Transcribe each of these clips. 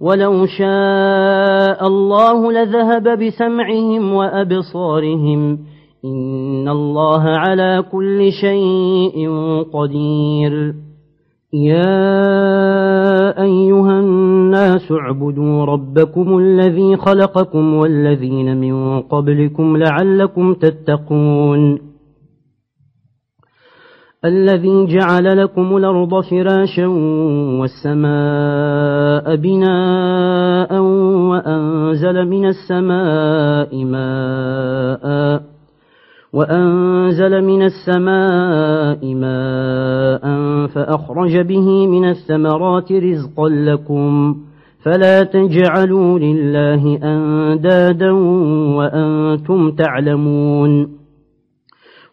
ولو شاء الله لذهب بسمعهم وأبصارهم. إن الله على كل شيء قدير. يا أيها الناس اعبدوا ربكم الذي خلقكم والذين من قبلكم لعلكم تتقون. الذي جعل لكم الأرض فراشا والسماء بناء وأنزل من السماء ماء وأنزل من السماء ماء فأخرج به من الثمرات رزقا لكم فلا تجعلوا لله أندادا وأنتم تعلمون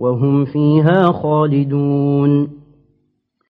وهم فيها خالدون